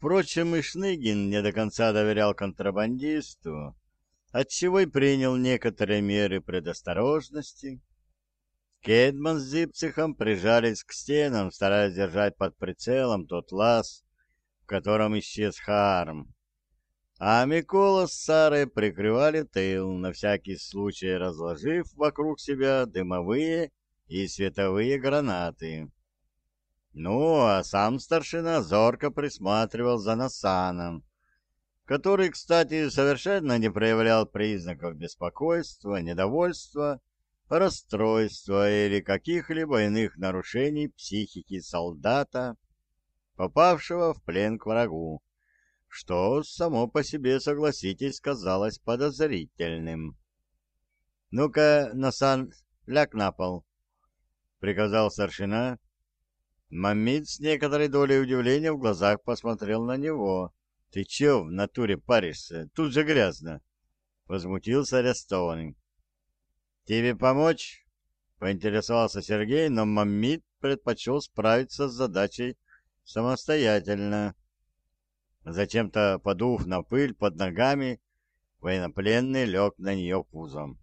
Впрочем, и Шныгин не до конца доверял контрабандисту, отчего и принял некоторые меры предосторожности. Кедман с Зипцихом прижались к стенам, стараясь держать под прицелом тот лаз, в котором исчез Харм. А Микола с Сарой прикрывали тыл, на всякий случай разложив вокруг себя дымовые и световые гранаты. Ну, а сам старшина зорко присматривал за Насаном, который, кстати, совершенно не проявлял признаков беспокойства, недовольства, расстройства или каких-либо иных нарушений психики солдата, попавшего в плен к врагу, что само по себе, согласитесь, казалось подозрительным. «Ну-ка, Насан, ляг на пол», — приказал старшина, — Мамид с некоторой долей удивления в глазах посмотрел на него. «Ты чё в натуре паришься? Тут же грязно!» Возмутился арестованный. «Тебе помочь?» — поинтересовался Сергей, но Мамид предпочел справиться с задачей самостоятельно. Зачем-то, подув на пыль под ногами, военнопленный лег на нее пузом.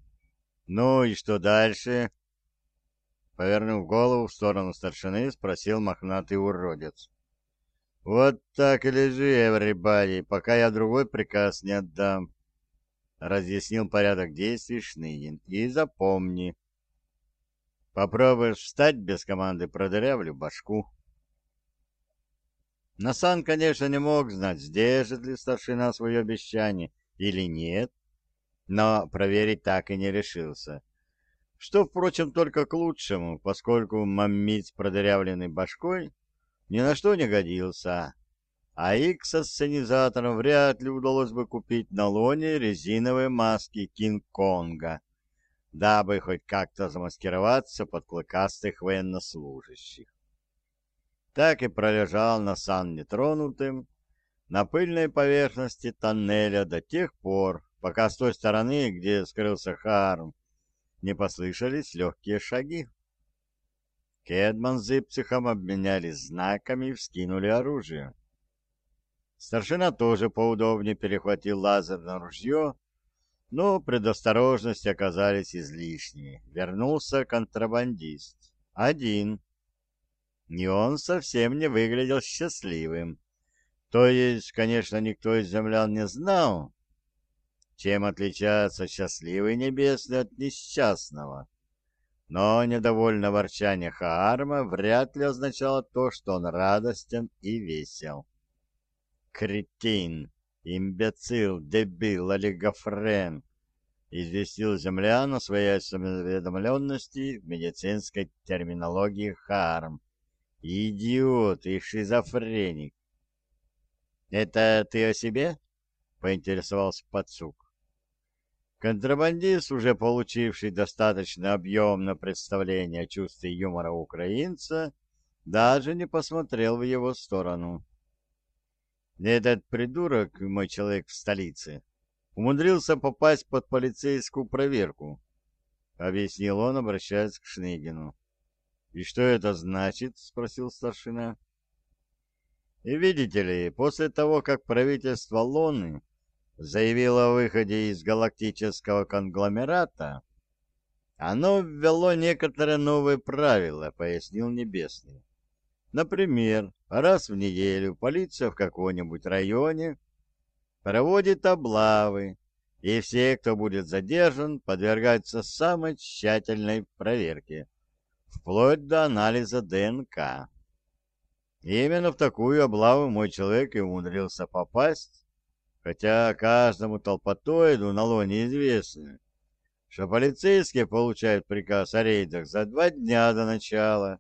«Ну и что дальше?» Повернув голову в сторону старшины, спросил мохнатый уродец. «Вот так и лежи, эврибади, пока я другой приказ не отдам», — разъяснил порядок действий Шныгин. «И запомни, попробуешь встать без команды, продырявлю башку». Насан, конечно, не мог знать, сдержит ли старшина свое обещание или нет, но проверить так и не решился что, впрочем, только к лучшему, поскольку маммит с продырявленной башкой ни на что не годился, а их со сценизатором вряд ли удалось бы купить на лоне резиновые маски Кинг-Конга, дабы хоть как-то замаскироваться под клыкастых военнослужащих. Так и пролежал на сан нетронутым на пыльной поверхности тоннеля до тех пор, пока с той стороны, где скрылся Харм, не послышались легкие шаги. Кедман с Зипцихом обменялись знаками и вскинули оружие. Старшина тоже поудобнее перехватил лазерное ружье, но предосторожности оказались излишними. Вернулся контрабандист. Один. И он совсем не выглядел счастливым. То есть, конечно, никто из землян не знал, чем отличается счастливый небесный от несчастного. Но недовольно ворчание Хаарма вряд ли означало то, что он радостен и весел. «Кретин! Имбецил! Дебил! Олигофрен!» известил землян о своей осведомленности в медицинской терминологии Харм. «Идиот и шизофреник!» «Это ты о себе?» — поинтересовался Пацук. Контрабандист, уже получивший достаточно объемное представление о чувстве юмора украинца, даже не посмотрел в его сторону. Этот придурок, мой человек в столице, умудрился попасть под полицейскую проверку, — объяснил он, обращаясь к Шныгину. — И что это значит? — спросил старшина. — И видите ли, после того, как правительство Лоны заявило о выходе из галактического конгломерата, оно ввело некоторые новые правила, пояснил Небесный. Например, раз в неделю полиция в каком-нибудь районе проводит облавы, и все, кто будет задержан, подвергаются самой тщательной проверке, вплоть до анализа ДНК. Именно в такую облаву мой человек и умудрился попасть, хотя каждому толпотоиду на лоне известно, что полицейские получают приказ о рейдах за два дня до начала,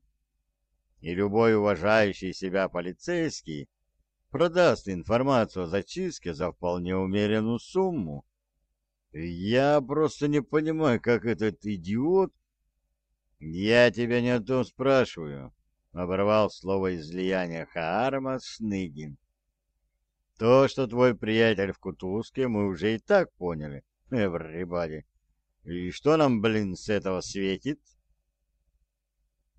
и любой уважающий себя полицейский продаст информацию о зачистке за вполне умеренную сумму. Я просто не понимаю, как этот идиот... Я тебя не о том спрашиваю, — оборвал слово излияния Хаарма Шныгин. То, что твой приятель в кутузке, мы уже и так поняли. Everybody. И что нам, блин, с этого светит?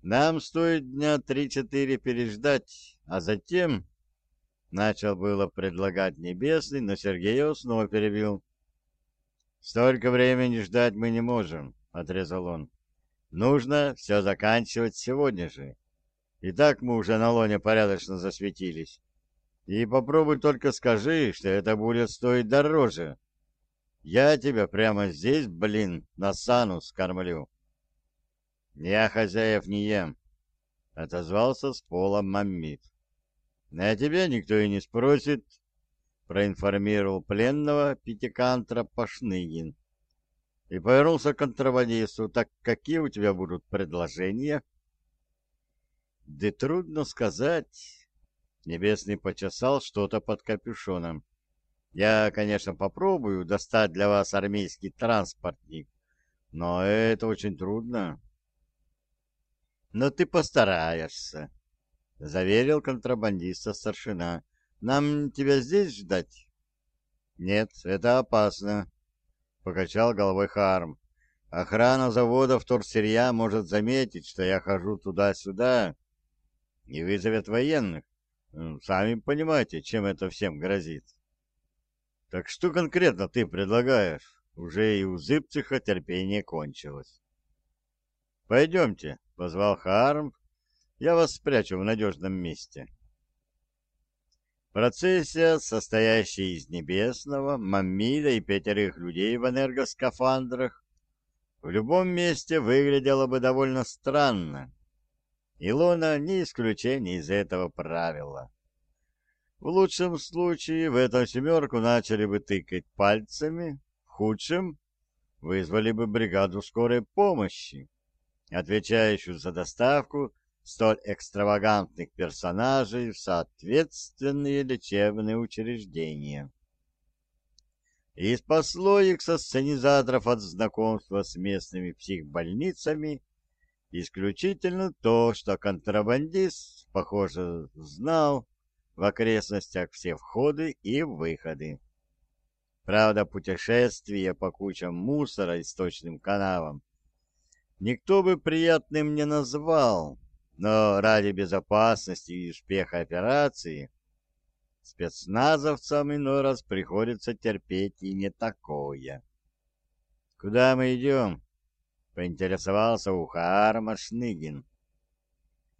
Нам стоит дня три-четыре переждать, а затем... Начал было предлагать Небесный, но Сергей снова перебил. «Столько времени ждать мы не можем», — отрезал он. «Нужно все заканчивать сегодня же. И так мы уже на лоне порядочно засветились. И попробуй только скажи, что это будет стоить дороже. Я тебя прямо здесь, блин, на сану скормлю». «Я хозяев не ем», — отозвался с пола Маммит. «На тебя никто и не спросит», — проинформировал пленного пятикантра Пашныгин. И повернулся к контрабандисту. «Так какие у тебя будут предложения?» «Да трудно сказать». Небесный почесал что-то под капюшоном. «Я, конечно, попробую достать для вас армейский транспортник, но это очень трудно». «Но ты постараешься», — заверил контрабандиста старшина. «Нам тебя здесь ждать?» «Нет, это опасно», — покачал головой Харм. «Охрана завода вторсырья может заметить, что я хожу туда-сюда, и вызовет военных. Сами понимаете, чем это всем грозит». «Так что конкретно ты предлагаешь?» Уже и у Зыбциха терпение кончилось. «Пойдемте», — позвал Харм, я вас спрячу в надежном месте. Процессия, состоящая из Небесного, Маммида и пятерых людей в энергоскафандрах, в любом месте выглядела бы довольно странно. Илона не исключение из этого правила. В лучшем случае в эту семерку начали бы тыкать пальцами, в худшем вызвали бы бригаду скорой помощи, отвечающую за доставку столь экстравагантных персонажей в соответственные лечебные учреждения. И спасло их со сценизаторов от знакомства с местными психбольницами исключительно то, что контрабандист, похоже, знал в окрестностях все входы и выходы. Правда, путешествие по кучам мусора и сточным канавам никто бы приятным не назвал, но ради безопасности и успеха операции спецназовцам иной раз приходится терпеть и не такое. «Куда мы идем?» — поинтересовался у Хаарма Шныгин.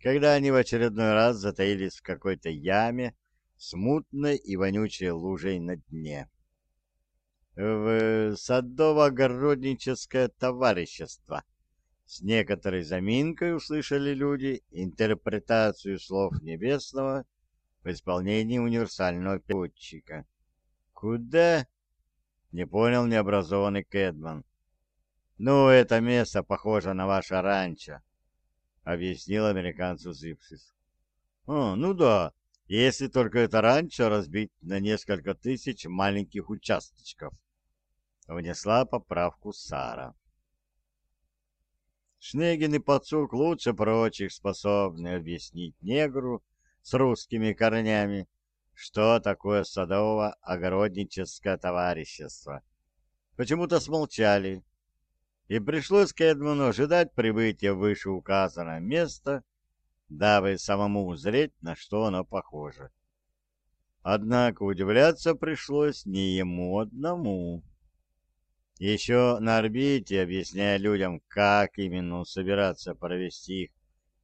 Когда они в очередной раз затаились в какой-то яме с мутной и вонючей лужей на дне. «В садово-огородническое товарищество», с некоторой заминкой услышали люди интерпретацию слов Небесного в исполнении универсального переводчика. «Куда?» — не понял необразованный Кэдман. «Ну, это место похоже на ваше ранчо», — объяснил американцу Зипсис. «О, ну да, если только это ранчо разбить на несколько тысяч маленьких участочков», — внесла поправку Сара. Шнегин и Пацук лучше прочих способны объяснить негру с русскими корнями, что такое садово-огородническое товарищество. Почему-то смолчали, и пришлось Кэдману ожидать прибытия в вышеуказанное место, дабы самому узреть, на что оно похоже. Однако удивляться пришлось не ему одному. Еще на орбите, объясняя людям, как именно собираться провести их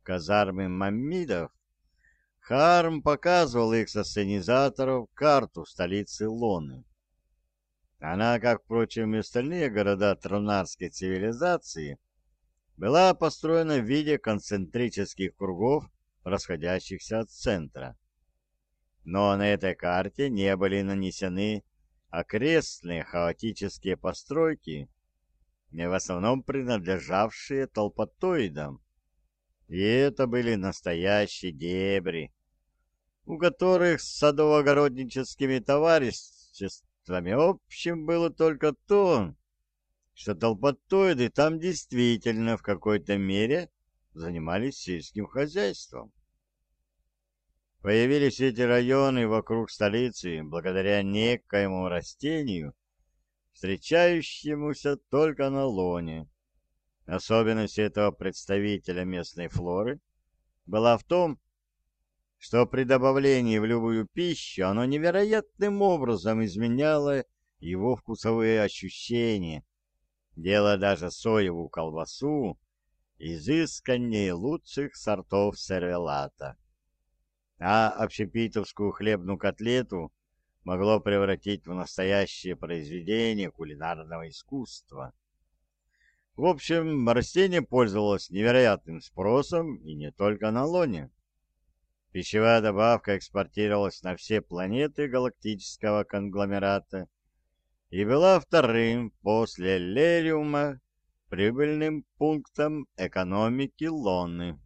казармы маммидов, Харм показывал их со сценизаторов карту столицы Лоны. Она, как, впрочем, и остальные города тронарской цивилизации, была построена в виде концентрических кругов, расходящихся от центра. Но на этой карте не были нанесены окрестные хаотические постройки, в основном принадлежавшие толпотоидам. И это были настоящие дебри, у которых с садово-огородническими товариществами общим было только то, что толпотоиды там действительно в какой-то мере занимались сельским хозяйством. Появились эти районы вокруг столицы благодаря некоему растению, встречающемуся только на лоне. Особенность этого представителя местной флоры была в том, что при добавлении в любую пищу оно невероятным образом изменяло его вкусовые ощущения, делая даже соевую колбасу изысканнее лучших сортов сервелата. А общепитовскую хлебную котлету могло превратить в настоящее произведение кулинарного искусства. В общем, растение пользовалось невероятным спросом и не только на Лоне. Пищевая добавка экспортировалась на все планеты галактического конгломерата и была вторым после Лериума прибыльным пунктом экономики Лоны.